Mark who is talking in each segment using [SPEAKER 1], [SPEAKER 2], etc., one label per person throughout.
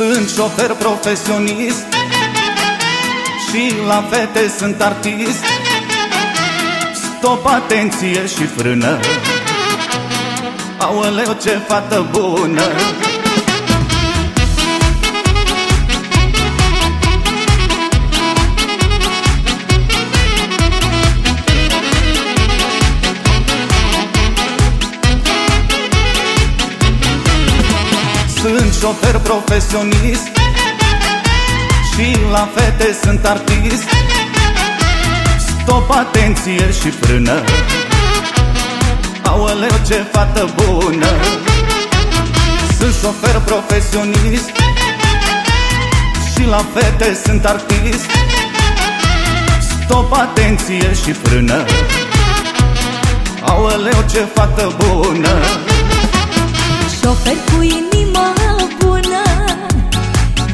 [SPEAKER 1] Sunt șofer profesionist Și la fete sunt artist. Stop, atenție și frână. Aoleu, ce fată bună Sunt șofer profesionist Și la fete sunt artist. Stop, atenție și frână. Aoleu, ce fată bună! Sunt șofer profesionist Și la fete sunt artist. Stop, atenție și frână. Aoleu, ce fată bună
[SPEAKER 2] Șofer cu inima bună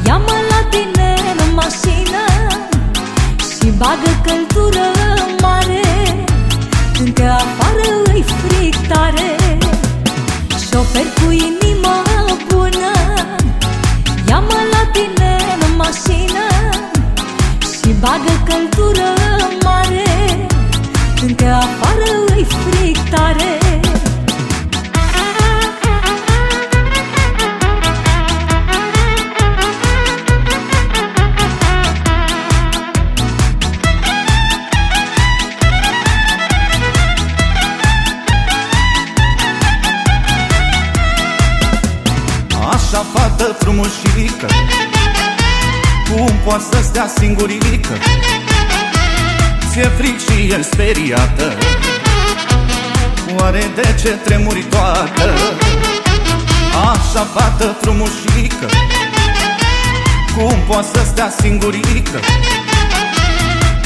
[SPEAKER 2] Ia-mă la tine în mașină Și bagă căldură mare Încă afară îi fric tare. Șofer cu inima bună Ia-mă la tine în mașină Și bagă căldură mare Încă afară îi fric tare
[SPEAKER 1] Așa fată frumușică. Cum poate să stea singurică? Ți-e fric și el speriată. Oare de ce tremuri toată? Așa fată frumușică. Cum poate să stea singurică?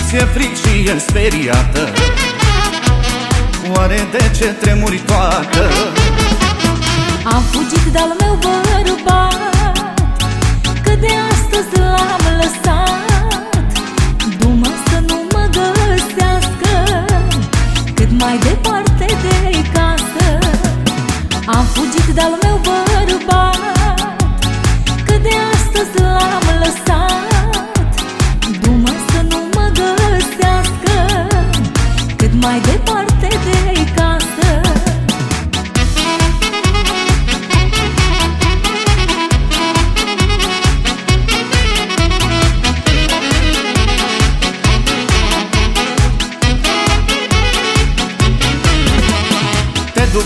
[SPEAKER 1] Ți-e fric și el speriată. Oare de ce tremuri toată
[SPEAKER 2] fugit de-al meu bărbat Că de astăzi l-am lăsat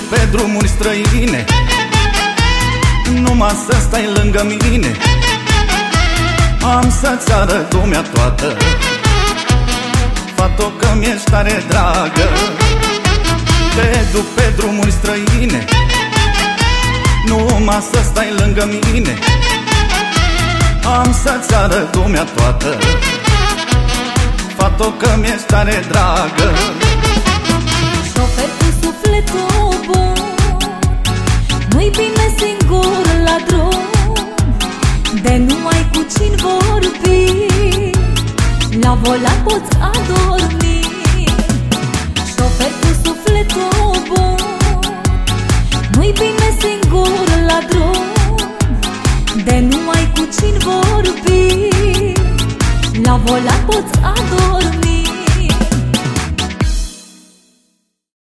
[SPEAKER 1] pe drumuri străine. Numai să stai lângă mine. Am să-ți arăt lumea toată. Fată că mi-ești tare dragă. Te duc pe drumuri străine. Numai să stai lângă mine. Am să-ți arăt lumea toată. Fată că mi-ești tare dragă.
[SPEAKER 2] Șofer La volan poți adormi. Șofer cu sufletul bun Nu-i bine singur la drum. De nu ai cu cine vorbi La volan poți adormi